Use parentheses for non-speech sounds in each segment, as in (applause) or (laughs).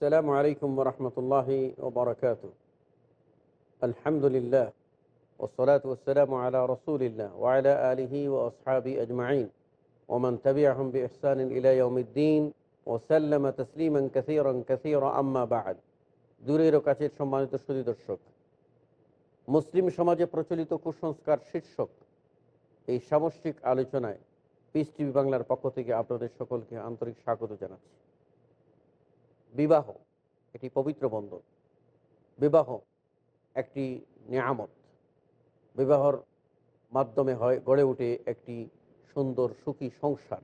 السلام عليكم ورحمة الله وبركاته الحمد لله والصلاة والسلام على رسول الله وعلى آله وأصحابه أجمعين ومن تبعهم بإحسان إلى يوم الدين وسلم تسليما كثيرا كثيرا أما بعد দূরের ও কাছের সম্মানিত সুদী দর্শক মুসলিম সমাজে প্রচলিত কুসংস্কার শীর্ষক এই সামষ্টিক আলোচনায় পিস টিভি বাংলার পক্ষ থেকে আপনাদের সকলকে আন্তরিক স্বাগত জানাচ্ছি বিবাহ এটি পবিত্র বন্ধন। বিবাহ একটি নিয়ামত। বিবাহর মাধ্যমে হয়, গড়ে ওঠে একটি সুন্দর সুখী সংসার।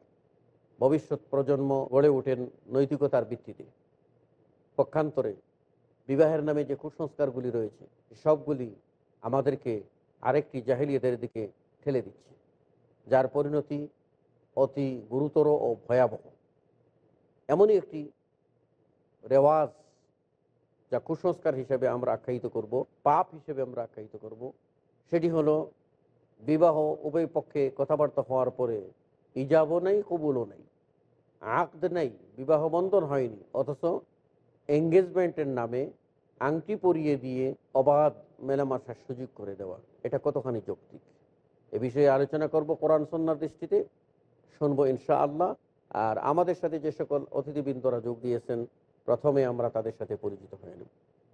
ভবিষ্যৎ প্রজন্ম গড়ে ওঠেন নৈতিকতার ভিত্তিতে। পক্ষান্তরে বিবাহের নামে যে কুসংস্কারগুলি রয়েছে, সবগুলি আমাদেরকে আরেকটি জাহিলিয়াদের দিকে ঠেলে দিচ্ছে, যার পরিণতি অতি গুরুতর ও ভয়াবহ। এমনই একটি রেওয়াজ, যা কুসংস্কার হিসেবে আমরা আখ্যায়িত করব, পাপ হিসেবে আমরা আখ্যায়িত করব, সেটি হলো বিবাহ উভয় পক্ষে কথাবার্তা হওয়ার পরে ইজাবও নেই, কবুলও নেই। আকদ নেই, বিবাহ বন্ধন হয়নি, অথচ এঙ্গেজমেন্টের নামে আংটি পরিয়ে দিয়ে অবাধ মেলামেশার সুযোগ করে দেওয়া, এটা কতখানি যৌক্তিক? এ বিষয়ে আলোচনা করব কোরআন সন্ন্যার দৃষ্টিতে, শুনব ইনশা আল্লাহ আর আমাদের সাথে যে সকল অতিথিবৃন্দরা যোগ দিয়েছেন প্রথমে আমরা তাদের সাথে পরিচিত হয়ে নেব।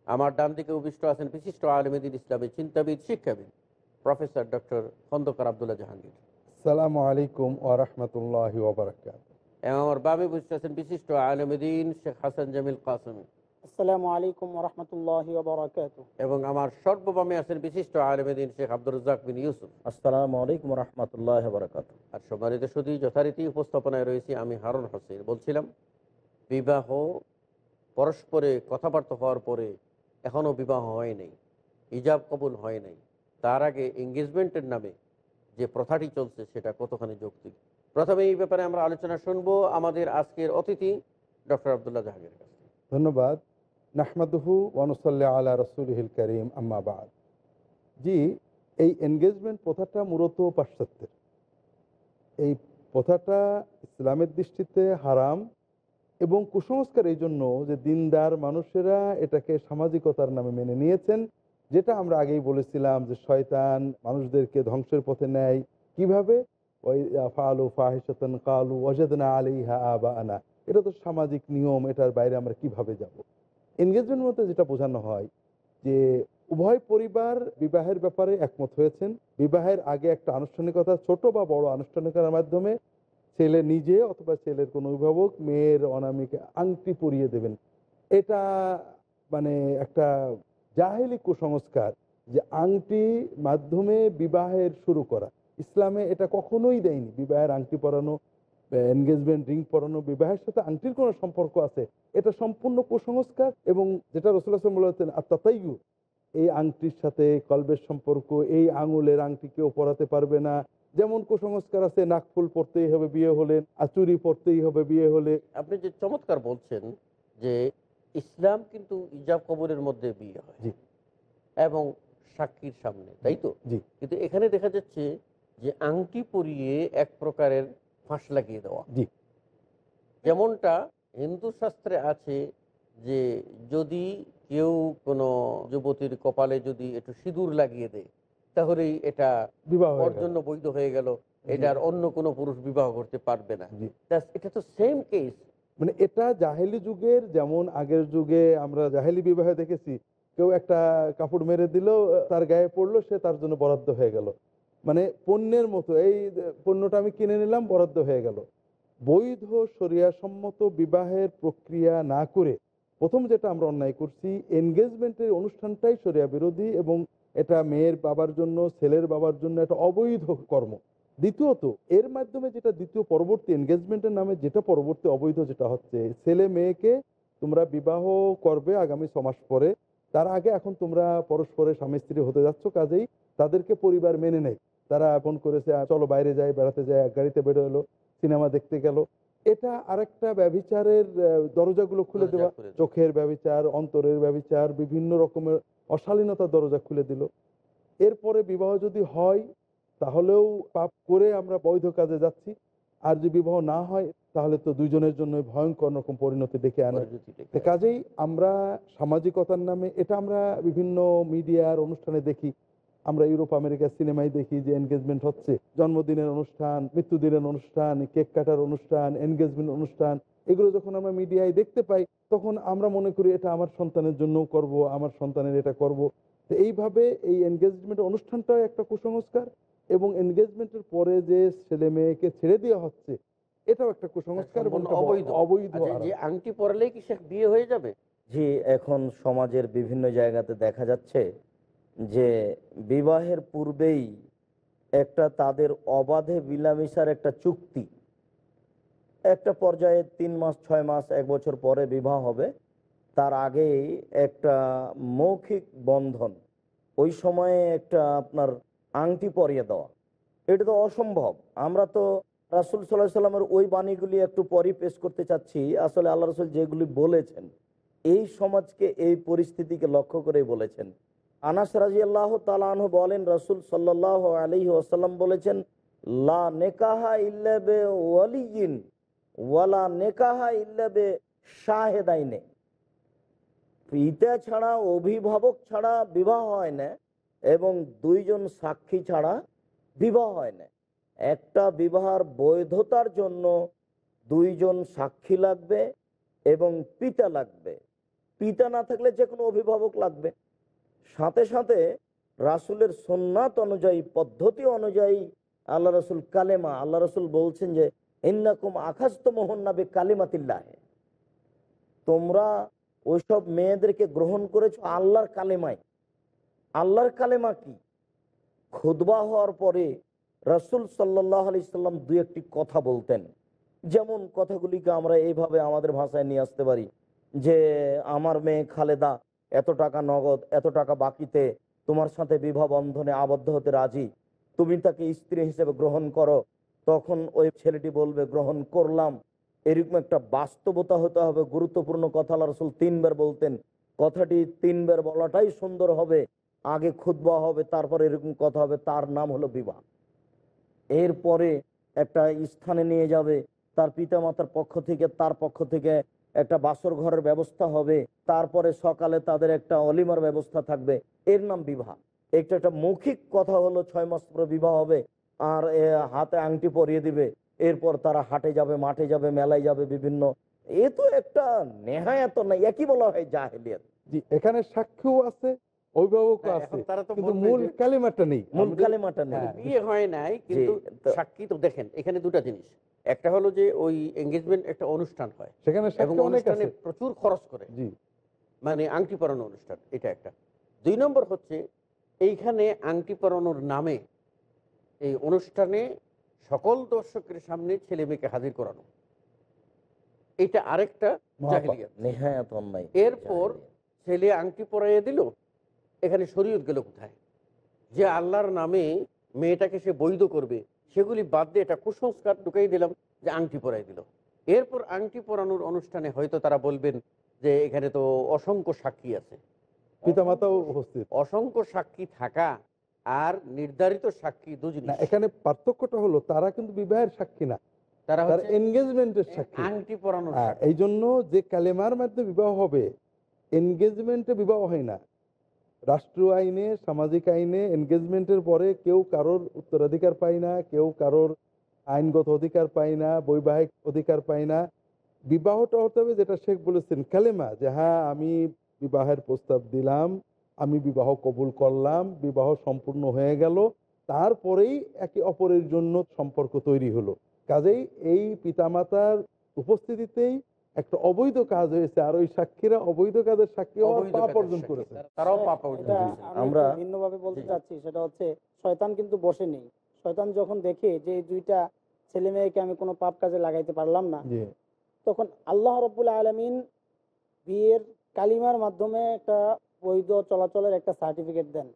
আমার ডান দিকে উপবিষ্ট আছেন বিশিষ্ট আলমেদিন ইসলামের চিন্তাবিদ শিক্ষাবিদ প্রফেসর ডক্টর খন্দকার আবদুল্লাহ জাহাঙ্গীর। সালামু আলাইকুম ওরহমতুল্লাহ ওবরাকাত এবং আমার বামে উপস্থিত আছেন বিশিষ্ট আলমেদিন শেখ হাসান জামিল কাসমি। আসসালামু আলাইকুম রহমতুল্লাহ বারকাত এবং আমার সর্ববামে আছেন বিশিষ্ট আলমেদিন শেখ আব্দুর রাজাক বিন ইউসুফ। আসসালামু আলাইকুম রহমতুল্লাহ বরকাত আর সম্মানিত শুধু যথারীতি উপস্থাপনায় রয়েছি আমি হারুন হোসেন। বলছিলাম বিবাহ পরস্পরে কথাবার্তা হওয়ার পরে এখনও বিবাহ হয় নাই ইজাব কবুল হয় নাই। তার আগে এঙ্গেজমেন্টের নামে যে প্রথাটি চলছে সেটা কতখানি যৌক্তিক? প্রথমে এই ব্যাপারে আমরা আলোচনা শুনব আমাদের আজকের অতিথি, ডক্টর আবদুল্লাহ জাহাঙ্গীর কাছে ধন্যবাদ। নাহমাদুহু ওয়ানুসাল্লাহ আলা রসুলহিল করিম আম্মাবাদ জি, এই এনগেজমেন্ট প্রথাটা মূলত পাশ্চাত্যের। এই প্রথাটা ইসলামের দৃষ্টিতে হারাম এবং কুসংস্কার এই জন্য যে দিনদার মানুষেরা এটাকে সামাজিকতার নামে মেনে নিয়েছেন, যেটা আমরা আগেই বলেছিলাম যে শয়তান মানুষদেরকে ধ্বংসের পথে নেয়। কীভাবে? ওই ফালু ফাহিসাতন কালু ওয়াজাদনা আলিহা আবা আনা এটা তো সামাজিক নিয়ম, এটার বাইরে আমরা কীভাবে যাব? এনগেজমেন্ট মধ্যে যেটা বোঝানো হয় যে উভয় পরিবার বিবাহের ব্যাপারে একমত হয়েছেন। বিবাহের আগে একটা আনুষ্ঠানিকতা, ছোট বা বড় আনুষ্ঠানিকতার মাধ্যমে ছেলে নিজে অথবা ছেলের কোনো অভিভাবক মেয়ের অনামিকে আংটি পরিয়ে দেবেন। এটা মানে একটা জাহেলি কুসংস্কার যে আংটি মাধ্যমে বিবাহের শুরু করা। ইসলামে এটা কখনোই দেয়নি। বিবাহের আংটি পরানো এনগেজমেন্ট রিং পরানো, বিবাহের সাথে আংটির কোনো সম্পর্ক আছে। এটা সম্পূর্ণ কুসংস্কার এবং যেটা রসুল্লাহ বলেছেন, আত্মাতাইয়ু, এই আংটির সাথে কলবের সম্পর্ক, এই আঙুলের আংটি কেউ পরাতে পারবে না। যেমন কুসংস্কার আছে নাকফুল পড়তেই হবে বিয়ে হলে আচুরি পড়তেই হবে বিয়ে হলে। আপনি যে চমৎকার বলছেন যে ইসলাম কিন্তু ইজাব কবরের মধ্যে বিয়ে হয়। এবং সাক্ষীর সামনে তাই তো। কিন্তু এখানে দেখা যাচ্ছে যে আংটি পরিয়ে এক প্রকারের ফাঁস লাগিয়ে দেওয়া। যেমনটা হিন্দু শাস্ত্রে আছে যে যদি কেউ কোনো যুবতীর কপালে যদি একটু সিঁদুর লাগিয়ে দেয় তাহলেই এটা বিবাহ ওর জন্য বৈধ হয়ে গেল। এটার অন্য কোনো পুরুষ বিবাহ করতে পারবে না। এটা তো সেম কেস মানে এটা জাহেলি যুগের যেমন আগের যুগে আমরা জাহেলি বিবাহে দেখেছি কেউ একটা কাপড় মেরে দিল তার গায়ে পড়ল সে তার জন্য বরাদ্দ হয়ে গেল। মানে পণ্যের মতো এই পণ্যটা আমি কিনে নিলাম বরাদ্দ হয়ে গেল। বৈধ সম্মত বিবাহের প্রক্রিয়া না করে প্রথম যেটা আমরা অন্যায় করছি এনগেজমেন্টের অনুষ্ঠানটাই সরিয়া বিরোধী এবং এটা মেয়ের বাবার জন্য ছেলের বাবার জন্য একটা অবৈধ কর্ম। দ্বিতীয়ত এর মাধ্যমে যেটা দ্বিতীয় পরবর্তী এনগেজমেন্টের নামে যেটা পরবর্তী অবৈধ যেটা হচ্ছে ছেলে মেয়েকে তোমরা বিবাহ করবে আগামী ছমাস পরে তার আগে এখন তোমরা পরস্পরের স্বামী স্ত্রী হতে যাচ্ছ কাজেই তাদেরকে পরিবার মেনে নেয়। তারা ফোন করেছে চলো বাইরে যায় বেড়াতে যায় এক গাড়িতে বেরো এলো সিনেমা দেখতে গেল। এটা আরেকটা ব্যভিচারের আহ, দরজাগুলো খুলে দেওয়া চোখের ব্যভিচার অন্তরের ব্যভিচার বিভিন্ন রকমের অশালীনতার দরজা খুলে দিল। এরপরে বিবাহ যদি হয় তাহলেও পাপ করে আমরা বৈধ কাজে যাচ্ছি। আর যদি বিবাহ না হয় তাহলে তো দুইজনের জন্য ভয়ঙ্কর রকম পরিণতি দেখে আনা। কাজেই আমরা সামাজিকতার নামে এটা আমরা বিভিন্ন মিডিয়ার অনুষ্ঠানে দেখি। আমরা ইউরোপ আমেরিকার সিনেমায় দেখি যে এনগেজমেন্ট হচ্ছে। জন্মদিনের অনুষ্ঠান মৃত্যুদিনের অনুষ্ঠান কেক কাটার অনুষ্ঠান এনগেজমেন্ট অনুষ্ঠান। এগুলো যখন আমরা মিডিয়ায় দেখতে পাই তখন আমরা মনে করি এটা আমার সন্তানের জন্যও করব আমার সন্তানের এটা করব। তো এইভাবে এই এনগেজমেন্ট অনুষ্ঠানটাও একটা কুসংস্কার এবং এনগেজমেন্টের পরে যে ছেলে মেয়েকে ছেড়ে দেওয়া হচ্ছে এটাও একটা কুসংস্কার অবৈধ। অবৈধ আচ্ছা, যে আংটি পরালেই কি সে বিয়ে হয়ে যাবে? জি এখন সমাজের বিভিন্ন জায়গাতে দেখা যাচ্ছে যে বিবাহের পূর্বেই একটা তাদের অবাধে বিলামিশার একটা চুক্তি একটা পর্যায়ে তিন মাস, ছয় মাস, এক বছর পরে বিবাহ হবে। তার আগেই একটা মৌখিক বন্ধন, ওই সময়ে একটা আপনার আংটি পরিয়ে দেওয়া। এটা তো অসম্ভব। আমরা তো রাসুল সাল্লাহ সাল্লামের ওই বাণীগুলি একটু পরই পেশ করতে চাচ্ছি। আসলে আল্লাহ রসুল যেগুলি বলেছেন, এই সমাজকে, এই পরিস্থিতিকে লক্ষ্য করেই বলেছেন। আনাস রাজি আল্লাহ তালাহ বলেন, রসুল সাল্লাহ আলহি আসাল্লাম বলেছেন, লা নেকাহা ইল্লাবে ওয়ালিয়িন ওয়ালা নেকাহা ইল্লাবে শাহেদাইনে। পিতা ছাড়া, অভিভাবক ছাড়া বিবাহ হয় না এবং দুইজন সাক্ষী ছাড়া বিবাহ হয় না। একটা বিবাহের বৈধতার জন্য দুইজন সাক্ষী লাগবে এবং পিতা লাগবে। পিতা না থাকলে যে কোনো অভিভাবক লাগবে। সাথে সাথে রাসুলের সোননাথ অনুযায়ী, পদ্ধতি অনুযায়ী আল্লাহ রসুল কালেমা, আল্লাহ রসুল বলছেন যে ইন্নাকুম আখাস্ত মোহন্নাবে কালিমাতিল্লাহ তোমরা ওইসব মেয়েদেরকে গ্রহণ করেছ আল্লাহর কালেমায়। আল্লাহর কালেমা কি? খুদবা হওয়ার পরে রসুল সাল্লাহ আলি সাল্লাম দু একটি কথা বলতেন। যেমন কথাগুলিকে আমরা এইভাবে আমাদের ভাষায় নিয়ে আসতে পারি যে, আমার মেয়ে খালেদা, এত টাকা নগদ, এত টাকা বাকিতে, তোমার সাথে বিবাহ বন্ধনে আবদ্ধ হতে রাজি। তুমি তাকে স্ত্রী হিসেবে গ্রহণ করো তখন ওই ছেলেটি বলবে, গ্রহণ করলাম। এরকম একটা বাস্তবতা হতে হবে। গুরুত্বপূর্ণ কথা আল্লাহ রসুল তিনবার বলতেন। কথাটি তিনবার বলাটাই সুন্দর হবে। আগে খুদবা হবে, তারপর এরকম কথা হবে। তার নাম হলো বিবাহ। এরপরে একটা স্থানে নিয়ে যাবে। তার পিতামাতার পক্ষ থেকে, তার পক্ষ থেকে একটা বাসর ঘরের ব্যবস্থা হবে। তারপরে সকালে তাদের একটা অলিমার ব্যবস্থা থাকবে। এর নাম বিবাহ। একটা একটা মৌখিক কথা হলো ছয় মাস পরে বিবাহ হবে। আর হাতে আংটি পরিয়ে দিবে। এরপর তারা হাটে যাবে মাঠে যাবে মেলায় যাবে বিভিন্ন। এ তো একটা নেহায়াত না একই বলা হয় জাহেলিয়াত। জি এখানে সাক্ষীও আছে হ্যাঁ, আছে। এখন তারা তো কিন্তু মূল কালিমাটা নেই। মূল আমাদের- নেই। হ্যাঁ। বিয়ে হয় নাই কিন্তু সাক্ষী তো দেখেন এখানে দুটা জিনিস। একটা হলো যে ওই এঙ্গেজমেন্ট একটা অনুষ্ঠান হয়। সেখানে অনেক অনুষ্ঠানে প্রচুর খরচ করে। জি। মানে আংটি পরানো অনুষ্ঠান এটা একটা। দুই নম্বর হচ্ছে এইখানে আংটি পরানোর নামে এই অনুষ্ঠানে সকল দর্শকের সামনে ছেলে মেয়েকে হাজির করানো। এটা আরেকটা এরপর ছেলে আংটি পরাইয়ে দিল এখানে শরীয়ত গেল কোথায়? যে আল্লাহর নামে মেয়েটাকে সে বৈধ করবে সেগুলি বাদ দিয়ে এটা কুসংস্কার ঢুকাই দিলাম যে আংটি পরাই দিল। এরপর আংটি পরানোর অনুষ্ঠানে হয়তো তারা বলবেন যে এখানে তো অসংখ্য সাক্ষী আছে। পিতামাতাও উপস্থিত। অসংখ্য সাক্ষী থাকা আর নির্ধারিত সাক্ষী দু না এখানে পার্থক্যটা হলো তারা কিন্তু বিবাহের সাক্ষী না। তারা তারা এনগেজমেন্টের সাক্ষী। আংটি পরানোর হ্যাঁ, এই জন্য যে কালেমার মাধ্যমে বিবাহ হবে এনগেজমেন্টে বিবাহ হয় না। রাষ্ট্রীয় আইনে সামাজিক আইনে এনগেজমেন্টের পরে কেউ কারোর উত্তরাধিকার পায় না কেউ কারোর আইনগত অধিকার পায় না বৈবাহিক অধিকার পায় না। বিবাহটা হতে হবে যেটা শেখ বলেছেন কালেমা যে হ্যাঁ আমি বিবাহের প্রস্তাব দিলাম আমি বিবাহ কবুল করলাম বিবাহ সম্পূর্ণ হয়ে গেল তারপরেই একে অপরের জন্য সম্পর্ক তৈরি হলো। কাজেই এই পিতামাতার উপস্থিতিতেই একটা অবৈধ কাজ হয়েছে আর ওই সাক্ষীরা অবৈধ কাজের সাক্ষী পাপ অর্জন করেছে। তারাও পাপ অর্জন আমরা- ভিন্নভাবে বলতে চাচ্ছি সেটা হচ্ছে শয়তান কিন্তু বসে নেই। শয়তান যখন দেখে যে দুইটা ছেলে মেয়েকে আমি কোনো পাপ কাজে লাগাইতে পারলাম না তখন আল্লাহ রবুল আলমিন বিয়ের কালিমার মাধ্যমে একটা বৈধ চলাচলের একটা সার্টিফিকেট দেন।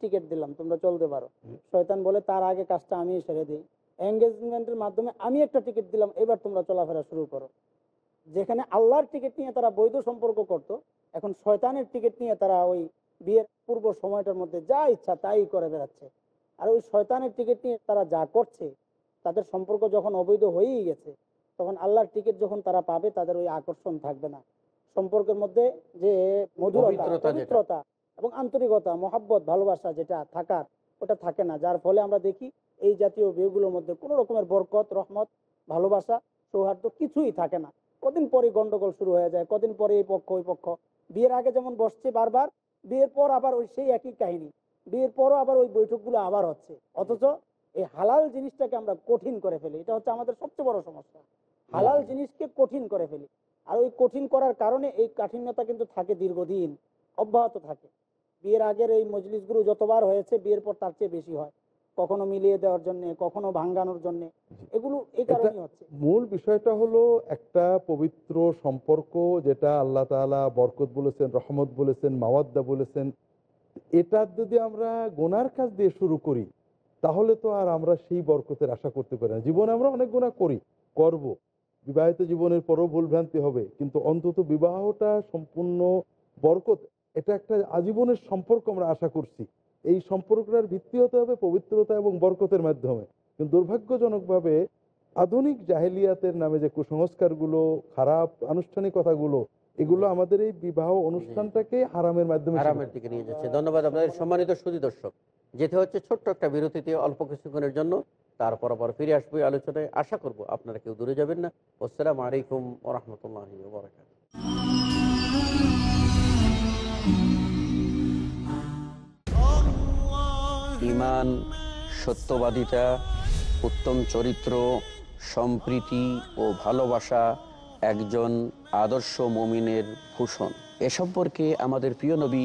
টিকিট দিলাম তোমরা চলতে পারো। শয়তান বলে তার আগে কাজটা আমি সেরে দিই। এঙ্গেজমেন্টের মাধ্যমে আমি একটা টিকিট দিলাম এবার তোমরা চলাফেরা শুরু করো। যেখানে আল্লাহর টিকিট নিয়ে তারা বৈধ সম্পর্ক করত এখন শয়তানের টিকিট নিয়ে তারা ওই বিয়ের পূর্ব সময়টার মধ্যে যা ইচ্ছা তাই করে বেড়াচ্ছে। আর ওই শয়তানের টিকিট নিয়ে তারা যা করছে তাদের সম্পর্ক যখন অবৈধ হয়েই গেছে তখন আল্লাহর টিকিট যখন তারা পাবে তাদের ওই আকর্ষণ থাকবে না। সম্পর্কের মধ্যে যে মধুরতা পবিত্রতা এবং আন্তরিকতা মহাব্বত ভালোবাসা যেটা থাকার ওটা থাকে না। যার ফলে আমরা দেখি এই জাতীয় বিয়েগুলোর মধ্যে কোনো রকমের বরকত রহমত ভালোবাসা সৌহার্দ্য কিছুই থাকে না। কদিন পরে গন্ডগোল শুরু হয়ে যায় কদিন পরে এই পক্ষ ওই পক্ষ। বিয়ের আগে যেমন বসছে বারবার বিয়ের পর আবার ওই সেই একই কাহিনী। বিয়ের পরও আবার ওই বৈঠকগুলো আবার হচ্ছে। অথচ এই হালাল জিনিসটাকে আমরা কঠিন করে ফেলি। এটা হচ্ছে আমাদের সবচেয়ে বড় সমস্যা। হালাল জিনিসকে কঠিন করে ফেলি। আর ওই কঠিন করার কারণে এই কাঠিন্যতা কিন্তু থাকে দীর্ঘদিন অব্যাহত থাকে। বিয়ের আগের এই মজলিসগুলো যতবার হয়েছে বিয়ের পর তার চেয়ে বেশি হয়। কখনো মিলিয়ে দেওয়ার জন্য কখনো ভাঙ্গানোর জন্য এগুলো এই কারণেই হচ্ছে। মূল বিষয়টা হলো একটা পবিত্র সম্পর্ক যেটা আল্লাহ তাআলা বরকত বলেছেন রহমত বলেছেন মাওয়াদ্দা বলেছেন। এটা যদি আমরা গোনার কাজ দিয়ে শুরু করি তাহলে তো আর আমরা সেই বরকতের আশা করতে পারি না। জীবনে আমরা অনেক গুণা করি করব। বিবাহিত জীবনের পরও ভুলভ্রান্তি হবে, কিন্তু অন্তত বিবাহটা সম্পূর্ণ বরকত, এটা একটা আজীবনের সম্পর্ক আমরা আশা করছি। এই সম্পর্কটার ভিত্তি হতে হবে পবিত্রতা এবং বরকতের মাধ্যমে। কিন্তু দুর্ভাগ্যজনকভাবে আধুনিক জাহেলিয়াতের নামে যে কুসংস্কারগুলো, খারাপ আনুষ্ঠানিকতাগুলো এগুলো আমাদের এই বিবাহ অনুষ্ঠানটাকে হারামের মাধ্যমে আরামের দিকে নিয়ে যাচ্ছে। ধন্যবাদ আপনাদের সম্মানিত সুদী দর্শক। যেতে হচ্ছে ছোট্ট একটা বিরতিতে অল্প কিছুক্ষণের জন্য। তারপর আবার ফিরে আসব আলোচনায়। আশা করব আপনারা কেউ দূরে যাবেন না। আসসালামু আলাইকুম ওরহমতুল্লাহ বরাকাত ইমান, সত্যবাদিতা, উত্তম চরিত্র, সম্প্রীতি ও ভালোবাসা একজন আদর্শ মমিনের ভূষণ। এ সম্পর্কে আমাদের প্রিয় নবী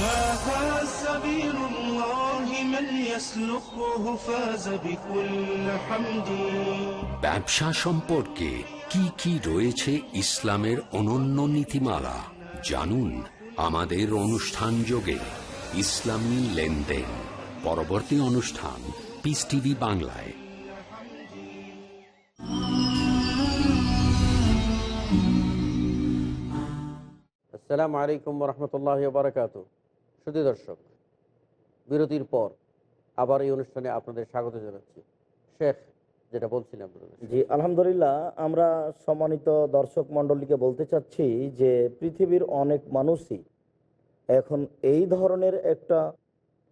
هذا سبيل الله من يسلكه فاز بكل حمد ব্যবসা সম্পর্কে কি কি রয়েছে ইসলামের অনন্য নীতিমালা জানুন আমাদের অনুষ্ঠান যোগে ইসলামী লেনদেন পরবর্তী অনুষ্ঠান পিস টিভি বাংলায় আসসালামু আলাইকুম রহমতুল্লাহ বারকাত শুধু দর্শক, বিরতির পর আবার এই অনুষ্ঠানে আপনাদের স্বাগত জানাচ্ছি। শেখ, যেটা বলছিলাম। জি, আলহামদুলিল্লাহ। আমরা সম্মানিত দর্শক মণ্ডলীকে বলতে চাচ্ছি যে, পৃথিবীর অনেক মানুষই এখন এই ধরনের একটা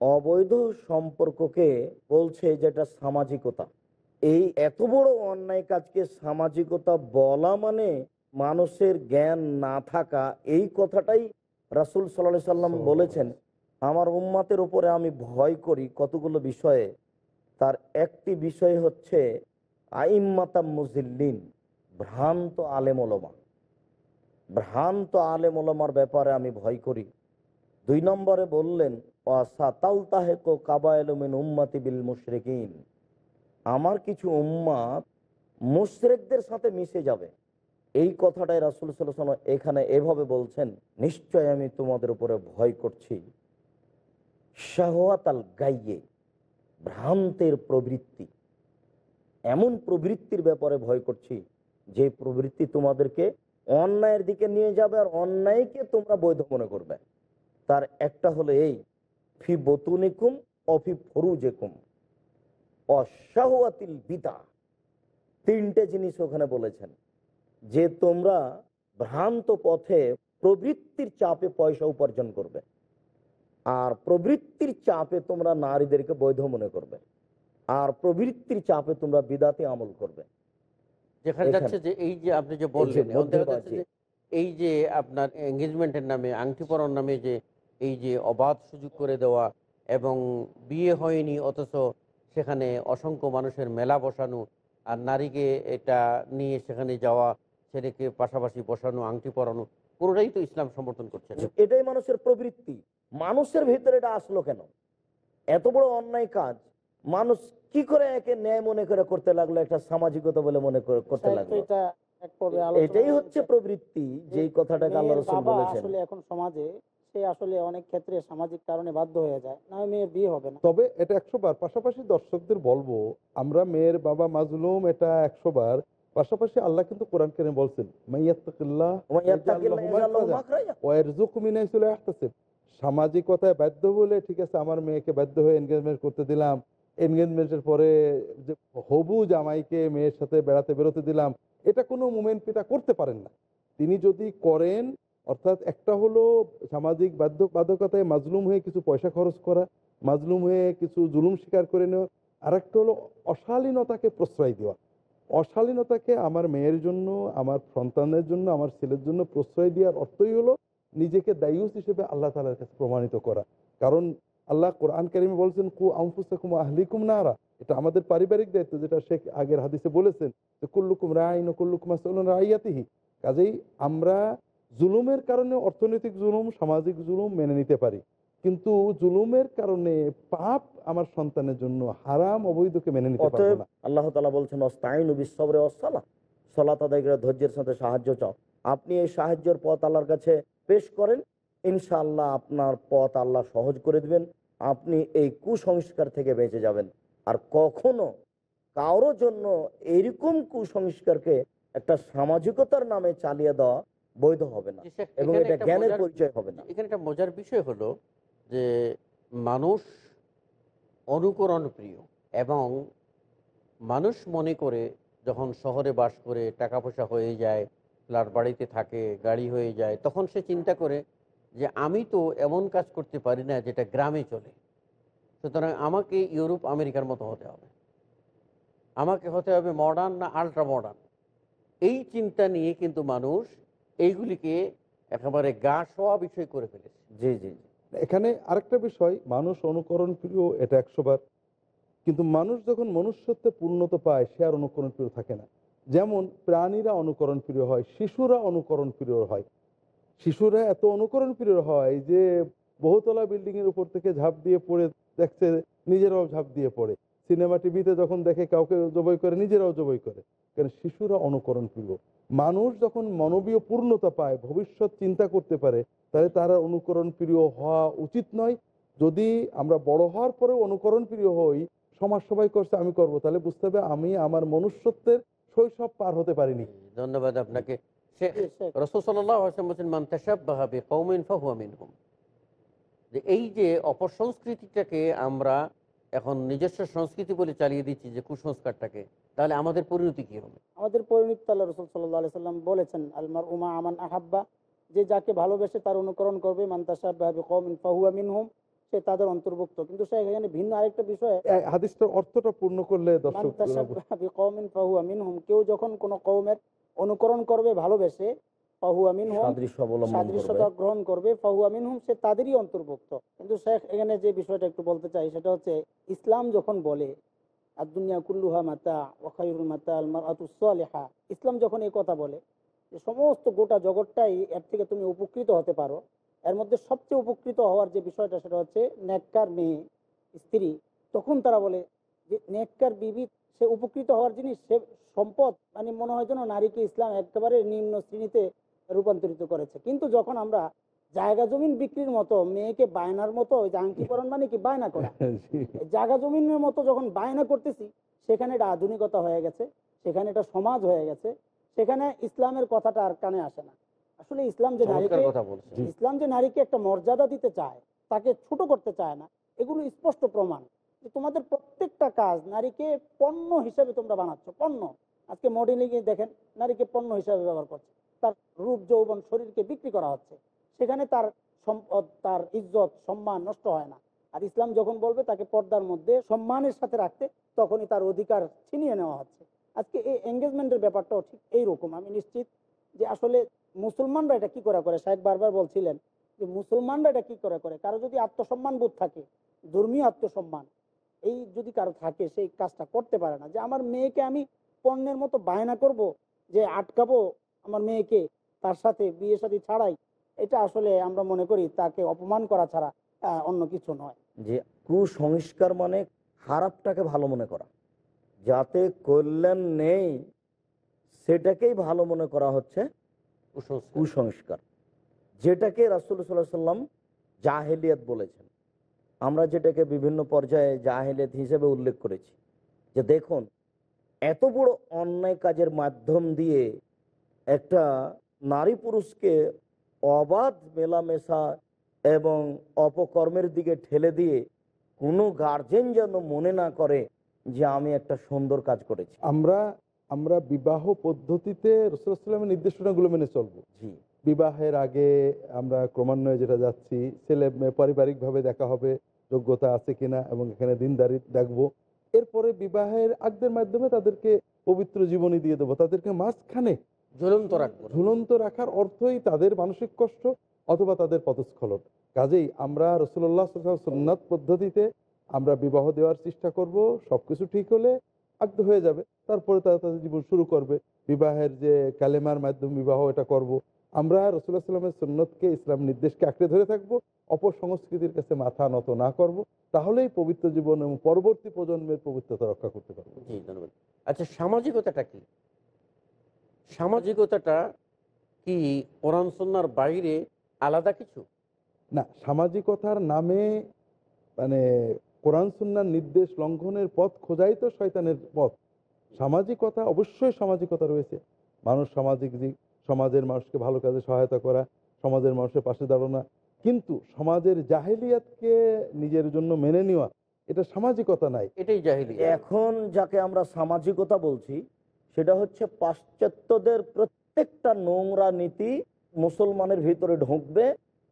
অবৈধ সম্পর্ককে বলছে যেটা সামাজিকতা। এই এত বড় অন্যায় কাজকে সামাজিকতা বলা মানে মানুষের জ্ঞান না থাকা, এই কথাটাই রাসুল সাল্লাহ সাল্লাম বলেছেন আমার উম্মাতের উপরে আমি ভয় করি কতগুলো বিষয়ে? তার একটি বিষয় হচ্ছে আইম্মাতা মুজিল্লিন ভ্রান্ত আলেমলমা ভ্রান্ত আলেমলমার ব্যাপারে আমি ভয় করি। দুই নম্বরে বললেন ওয়াসাতালতাহেকো কাবায়লমিন উম্মাতি বিল মুশরিকিন। আমার কিছু উম্মাত মুশরেকদের সাথে মিশে যাবে। এই কথাটাই রাসুল সাল্লাম এখানে এভাবে বলছেন নিশ্চয় আমি তোমাদের উপরে ভয় করছি। শাহওয়াতাল গাইয়ে ভ্রান্তের প্রবৃত্তি। এমন প্রবৃত্তির ব্যাপারে ভয় করছি, যে প্রবৃত্তি তোমাদেরকে অন্যায়ের দিকে নিয়ে যাবে আর অন্যায়কে তোমরা বৈধ মনে করবে। তার একটা হলো এই, ফি বতুনিকুম অফি ফরুজেকুম। অশাহওয়াতিল বিদা তিনটে জিনিস ওখানে বলেছেন। যে তোমরা ভ্রান্ত পথে প্রবৃত্তির চাপে পয়সা উপার্জন করবে। আর প্রবৃত্তির চাপে তোমরা নারীদেরকে বৈধ মনে করবে। আর প্রবৃত্তির চাপে তোমরা বিদাতে আমল করবে। যেখানে যাচ্ছে যে এই আপনি বললেন যে এই যে আপনার এঙ্গেজমেন্টের নামে আংটি পরার নামে যে এই যে অবাধ সুযোগ করে দেওয়া এবং বিয়ে হয়নি অথচ সেখানে অসংখ্য মানুষের মেলা বসানো আর নারীকে এটা নিয়ে সেখানে যাওয়া ছেলেকে পাশাপাশি বসানো আংটি পরানো পুরোটাই তো ইসলাম সমর্থন করছে এটাই মানুষের প্রবৃত্তি। মানুষের ভিতরে এটা আসলো কেন? এত বড় অন্যায় কাজ মানুষ কি করে একে ন্যায় মনে করে করতে লাগল একটা সামাজিকতা বলে মনে করতে লাগল? এটা এক পর্বে আলোচনা এটাই হচ্ছে প্রবৃত্তি যেই কথাটাকে আল্লাহ রসুল বলেছেন। আসলে এখন সমাজে সে আসলে অনেক ক্ষেত্রে সামাজিক কারণে বাধ্য হয়ে যায় না মেয়ের বিয়ে হবে না। তবে এটা একশো বার পাশাপাশি দর্শকদের বলব আমরা মেয়ের বাবা মাজলুম এটা একশো বার পাশাপাশি আল্লাহ কিন্তু কোরআন কেন বলছেন। সামাজিকতায় বাধ্য বলে ঠিক আছে আমার মেয়েকে বাধ্য হয়ে এনগেজমেন্ট করতে দিলাম। এনগেজমেন্টের পরে যে হবু জামাইকে মেয়ের সাথে বেড়াতে বেরোতে দিলাম। এটা কোনো মুমেন্ট পিতা করতে পারেন না। তিনি যদি করেন অর্থাৎ একটা হলো সামাজিক বাধ্য বাধ্যকতায় মাজলুম হয়ে কিছু পয়সা খরচ করা মাজলুম হয়ে কিছু জুলুম স্বীকার করে নেওয়া আর একটা হলো অশালীনতাকে প্রশ্রয় দেওয়া। অশালীনতাকে আমার মেয়ের জন্য, আমার সন্তানের জন্য, আমার ছেলের জন্য প্রশ্রয় দেওয়ার অর্থই হলো নিজেকে দায়ুস হিসেবে আল্লাহ তালার কাছে প্রমাণিত করা। কারণ আল্লাহ কোরআন কারিমে বলছেন, কু আনফুসাকুম আহলিকুম নারা এটা আমাদের পারিবারিক দায়িত্ব, যেটা শেখ আগের হাদিসে বলেছেন, যে কুল্লুকুম রাইন ও কুল্লুকুম আসলুন রাইয়াতিহি। কাজেই আমরা জুলুমের কারণে অর্থনৈতিক জুলুম, সামাজিক জুলুম মেনে নিতে পারি। কিন্তু জুলুমের কারণে পাপ আমার সন্তানের জন্য হারাম অবৈধকে মেনে নিতে পারব না। আল্লাহ তালা বলছেন অস্তাইনু বিশ্বরে অসালা সলাত আদায় করে ধৈর্যের সাথে সাহায্য চাও। আপনি এই সাহায্যের পথ আল্লাহর কাছে পেশ করেন ইনশাআল্লাহ আপনার পথ আল্লাহ সহজ করে দিবেন। আপনি এই কুসংস্কার থেকে বেঁচে যাবেন। আর কখনো কারও জন্য এরকম কুসংস্কারকে একটা সামাজিকতার নামে চালিয়ে দেওয়া বৈধ হবে না এবং এটা জ্ঞানের পরিচয় হবে না। এখানে একটা মজার বিষয় হলো যে মানুষ অনুকরণ প্রিয় এবং মানুষ মনে করে যখন শহরে বাস করে টাকা পয়সা হয়ে যায় ফ্ল্যাট বাড়িতে থাকে, গাড়ি হয়ে যায়, তখন সে চিন্তা করে যে আমি তো এমন কাজ করতে পারি না যেটা গ্রামে চলে। সুতরাং আমাকে ইউরোপ, আমেরিকার মতো হতে হবে। আমাকে হতে হবে মডার্ন না আল্ট্রা মডার্ন এই চিন্তা নিয়ে কিন্তু মানুষ এইগুলিকে একেবারে গা শোয়া বিষয় করে ফেলেছে। জি জি জি। এখানে আরেকটা বিষয়, মানুষ অনুকরণ প্রিয়, এটা একশো বার। কিন্তু মানুষ যখন মনুষ্যত্বে পূর্ণতা পায়, সে আর অনুকরণ প্রিয় থাকে না। যেমন প্রাণীরা অনুকরণ প্রিয় হয়, শিশুরা অনুকরণ প্রিয় হয়। শিশুরা এত অনুকরণ প্রিয় হয় যে বহুতলা বিল্ডিং এর উপর থেকে ঝাঁপ দিয়ে পড়ে, দেখছে নিজেরাও ঝাঁপ দিয়ে পড়ে। সিনেমা টিভিতে যখন দেখে কাউকে জবই করে, নিজেরাও জবই করে। কারণ শিশুরা অনুকরণ প্রিয়। মানুষ যখন মানবীয় পূর্ণতা পায়, ভবিষ্যৎ চিন্তা করতে পারে তাহলে তারা অনুকরণ প্রিয় হওয়া উচিত নয়। যদি আমরা বড় হওয়ার পরেও অনুকরণ প্রিয় হই সমাজ সবাই করছে আমি করব। তাহলে বুঝতে হবে আমি আমার মনুষ্যত্বের শৈশব পার হতে পারিনি। ধন্যবাদ আপনাকে। যে এই যে অপসংস্কৃতিটাকে আমরা এখন নিজস্ব সংস্কৃতি বলে চালিয়ে দিচ্ছি যে কুসংস্কারটাকে তাহলে আমাদের পরিণতি কি হবে? আমাদের পরিণতি আল্লাহ রসুল সাল্লাহ সাল্লাম বলেছেন আলমার উমা আমান আহাব্বা যে যাকে ভালোবেসে তার অনুকরণ করবে মান্তাসাবি কৌমিন ফাহুয়া মিনহুম সে তাদের অন্তর্ভুক্ত। কিন্তু সে এখানে ভিন্ন আরেকটা বিষয় হাদিসটার অর্থটা পূর্ণ করলে দর্শক ফাহুয়া মিনহুম কেউ যখন কোনো কৌমের অনুকরণ করবে ভালোবেসে ফাহুয়া মিনহুম সাদৃশ্য অবলম্বন করবে। সাদৃশ্যতা গ্রহণ করবে ফাহুয়া মিনহুম সে তাদেরই অন্তর্ভুক্ত। কিন্তু শেখ এখানে যে বিষয়টা একটু বলতে চাই সেটা হচ্ছে ইসলাম যখন বলে আর দুনিয়া কুল্লুহা মাতা মাতা ইসলাম যখন এই কথা বলে যে সমস্ত গোটা জগৎটাই এর থেকে তুমি উপকৃত হতে পারো। এর মধ্যে সবচেয়ে উপকৃত হওয়ার যে বিষয়টা সেটা হচ্ছে নেককার মেয়ে স্ত্রী। তখন তারা বলে যে নেককার বিবি সে উপকৃত হওয়ার জিনিস সে সম্পদ মানে মনে হয় যেন নারীকে ইসলাম একেবারে নিম্ন শ্রেণীতে রূপান্তরিত করেছে। কিন্তু যখন আমরা জায়গা জমিন বিক্রির মতো মেয়েকে বায়নার মতো ওই যে আংটিকরণ মানে কি? বায়না করা। (laughs) জায়গা জমিনের মতো যখন বায়না করতেছি সেখানে এটা আধুনিকতা হয়ে গেছে সেখানে এটা সমাজ হয়ে গেছে। সেখানে ইসলামের কথাটা আর কানে আসে না। আসলে ইসলাম যে নারীকে ইসলাম যে নারীকে একটা মর্যাদা দিতে চায় তাকে ছোট করতে চায় না এগুলো স্পষ্ট প্রমাণ। যে তোমাদের প্রত্যেকটা কাজ নারীকে পণ্য হিসেবে তোমরা বানাচ্ছ পণ্য। আজকে মডেলিং এ দেখেন নারীকে পণ্য হিসেবে ব্যবহার করছে। তার রূপ যৌবন শরীরকে বিক্রি করা হচ্ছে। সেখানে তার সম্পদ তার ইজ্জত সম্মান নষ্ট হয় না। আর ইসলাম যখন বলবে তাকে পর্দার মধ্যে সম্মানের সাথে রাখতে তখনই তার অধিকার ছিনিয়ে নেওয়া হচ্ছে। আজকে এই এঙ্গেজমেন্টের ব্যাপারটাও ঠিক এইরকম। আমি নিশ্চিত যে আসলে মুসলমানরা এটা কি করে করে? সাহেব বারবার বলছিলেন যে মুসলমানরা এটা কি করে করে? কারও যদি আত্মসম্মান বোধ থাকে, ধর্মীয় আত্মসম্মান, এই যদি কারও থাকে সেই কাজটা করতে পারে না। যে আমার মেয়েকে আমি পণ্যের মতো বায়না করব, যে আটকাবো আমার মেয়েকে তার সাথে বিয়ে সাথে ছাড়াই, এটা আসলে আমরা মনে করি তাকে অপমান করা ছাড়া অন্য কিছু নয়। যে কুসংস্কার মানে খারাপটাকে ভালো মনে করা। যাতে কল্যাণ নেই সেটাকেই ভালো মনে করা হচ্ছে কুসংস্কার। যেটাকে রাসুল সাল্লাহ সাল্লাম জাহেলিয়াত বলেছেন। আমরা যেটাকে বিভিন্ন পর্যায়ে জাহেলিয়াত হিসেবে উল্লেখ করেছি। যে দেখুন এত বড় অন্যায় কাজের মাধ্যম দিয়ে একটা নারী পুরুষকে অবাধ মেলামেশা এবং অপকর্মের দিকে ঠেলে দিয়ে কোনো গার্জেন যেন মনে না করে যে আমি একটা সুন্দর কাজ করেছি। আমরা আমরা বিবাহ পদ্ধতিতে রসুলামের নির্দেশনাগুলো মেনে চলবো। জি। বিবাহের আগে আমরা ক্রমান্বয়ে যেটা যাচ্ছি ছেলে পারিবারিকভাবে দেখা হবে যোগ্যতা আছে কিনা এবং এখানে দিনদারি দেখব। এরপরে বিবাহের আগদের মাধ্যমে তাদেরকে পবিত্র জীবনী দিয়ে দেবো। তাদেরকে মাঝখানে ঝুলন্ত রাখব। ঝুলন্ত রাখার অর্থই তাদের মানসিক কষ্ট অথবা তাদের পথস্খলন। কাজেই আমরা রসুল্লাহ সুন্নাত পদ্ধতিতে আমরা বিবাহ দেওয়ার চেষ্টা করব সবকিছু ঠিক হলে আগ্ধ হয়ে যাবে তারপরে তারা তাদের জীবন শুরু করবে বিবাহের যে কালেমার মাধ্যমে বিবাহ এটা করব। আমরা রসুল্লাহ সাল্লামের সুন্নতকে ইসলাম নির্দেশকে আঁকড়ে ধরে থাকব অপসংস্কৃতির কাছে মাথা নত না করব। তাহলেই পবিত্র জীবন এবং পরবর্তী প্রজন্মের পবিত্রতা রক্ষা করতে পারব জি ধন্যবাদ আচ্ছা সামাজিকতাটা কি সামাজিকতাটা কি কোরআন সন্ন্যার বাইরে আলাদা কিছু না সামাজিকতার নামে মানে কোরআন সুন্নার নির্দেশ লঙ্ঘনের পথ খোঁজাই তো শয়তানের পথ। সামাজিকতা, অবশ্যই সামাজিকতা রয়েছে। মানুষ সামাজিক দিক, সমাজের মানুষকে ভালো কাজে সহায়তা করা, সমাজের মানুষের পাশে দাঁড়ানো। কিন্তু সমাজের জাহেলিয়াতকে নিজের জন্য মেনে নেওয়া, এটা সামাজিকতা নাই, এটাই জাহিলি এখন যাকে আমরা সামাজিকতা বলছি, সেটা হচ্ছে পাশ্চাত্যদের প্রত্যেকটা নোংরা নীতি মুসলমানের ভিতরে ঢুকবে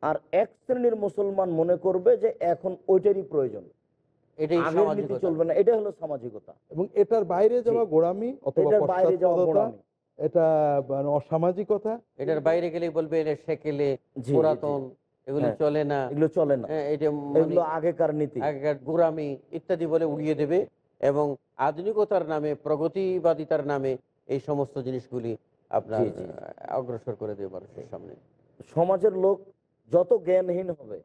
আর এক শ্রেণির মুসলমান মনে করবে যে এখন ওইটারই প্রয়োজন। এটাই আগের চলবে না এটা হলো সামাজিকতা। এবং এটার বাইরে যাওয়া গোড়ামি অথবা বাইরে যাওয়া গোড়ামি। এটা মানে অসামাজিকতা। এটার বাইরে গেলে বলবে এটা সেকেলে জি, জি, পুরাতন এগুলো হ্যাঁ। চলে না। এগুলো চলে না। হ্যাঁ, এগুলো মানে আগেকার নীতি। আগেকার গোড়ামি ইত্যাদি বলে উড়িয়ে দেবে এবং আধুনিকতার নামে প্রগতিবাদিতার নামে এই সমস্ত জিনিসগুলি আপনার অগ্রসর করে দেবে মানুষের সামনে। সমাজের লোক যত জ্ঞানহীন হবে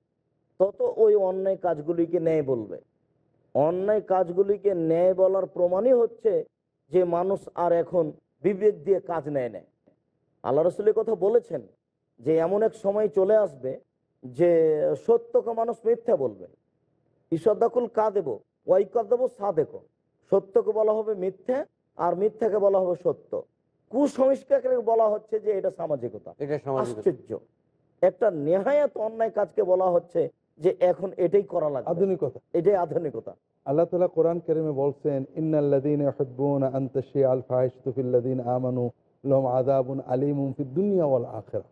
তত ওই অন্যায় কাজগুলিকে ন্যায় বলবে। অন্যায় কাজগুলিকে ন্যায় বলার প্রমাণই হচ্ছে যে মানুষ আর এখন বিবেক দিয়ে কাজ নেয় নেয় আল্লাহ রসুলের কথা বলেছেন যে এমন এক সময় চলে আসবে যে সত্যকে মানুষ মিথ্যা বলবে। ঈশ্বর ঈশ্বরদাকুল কা দেব ওয়াইকদ্দব সাদেক। সত্যকে বলা হবে মিথ্যা আর মিথ্যাকে বলা হবে সত্য। কুসংস্কারকে বলা হচ্ছে যে এটা সামাজিকতা। আশ্চর্য। একটা নেহায়াত অন্যায় কাজকে বলা হচ্ছে যে এখন এটাই করা লাগবে। আধুনিকতা। এটাই আধুনিকতা। আল্লাহ তালা কোরআন কেরিমে বলছেন ইন্নাল্লাদিন আল আমানু দুনিয়া ওয়াল আখিরাহ।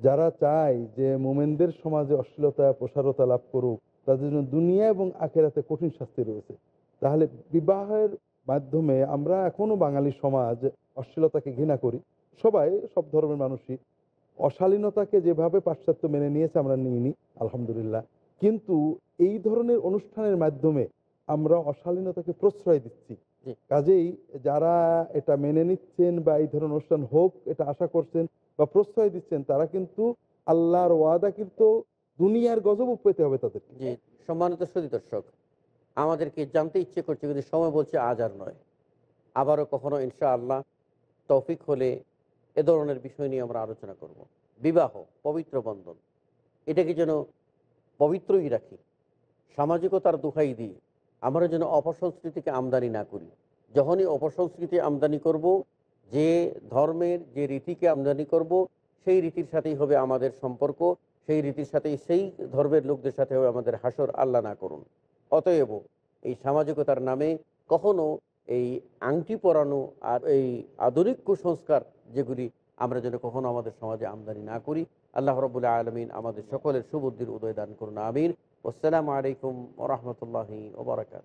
যারা চায় যে মোমেনদের সমাজে অশ্লীলতা প্রসারতা লাভ করুক তাদের জন্য দুনিয়া এবং আখেরাতে কঠিন শাস্তি রয়েছে। তাহলে বিবাহের মাধ্যমে আমরা এখনও বাঙালি সমাজ অশ্লীলতাকে ঘৃণা করি। সবাই সব ধর্মের মানুষই অশালীনতাকে যেভাবে পাশ্চাত্য মেনে নিয়েছে আমরা নিইনি আলহামদুলিল্লাহ। কিন্তু এই ধরনের অনুষ্ঠানের মাধ্যমে আমরা অশালীনতাকে প্রশ্রয় দিচ্ছি। কাজেই যারা এটা মেনে নিচ্ছেন বা এই ধরনের অনুষ্ঠান হোক এটা আশা করছেন বা প্রশ্রয় দিচ্ছেন তারা কিন্তু আল্লাহর ওয়াদা কিন্তু দুনিয়ার গজব পেতে হবে তাদের সম্মানিত সুদী দর্শক আমাদেরকে জানতে ইচ্ছে করছে কিন্তু সময় বলছে আজ আর নয়। আবারও কখনো ইনশা আল্লাহ তৌফিক হলে এ ধরনের বিষয় নিয়ে আমরা আলোচনা করব। বিবাহ, পবিত্র বন্ধন, এটাকে যেন পবিত্রই রাখি। সামাজিকতার দুহাই দিয়ে আমরা যেন অপসংস্কৃতিকে আমদানি না করি। যখনই অপসংস্কৃতি আমদানি করব, যে ধর্মের যে রীতিকে আমদানি করব, সেই রীতির সাথেই হবে আমাদের সম্পর্ক, সেই রীতির সাথেই সেই ধর্মের লোকদের সাথে হবে আমাদের হাসর। আল্লাহ না করুন। অতএব এই সামাজিকতার নামে কখনো এই আংটি পরানো আর এই আধুনিক কুসংস্কার যেগুলি আমরা যেন কখনো আমাদের সমাজে আমদানি না করি। আল্লাহ রবুল্লাহ আলমিন আমাদের সকলের সুবুদ্ধির উদয় দান করুন, আমিন। আসসালামু আলাইকুম রহমতুল্লাহ ওবরাকাত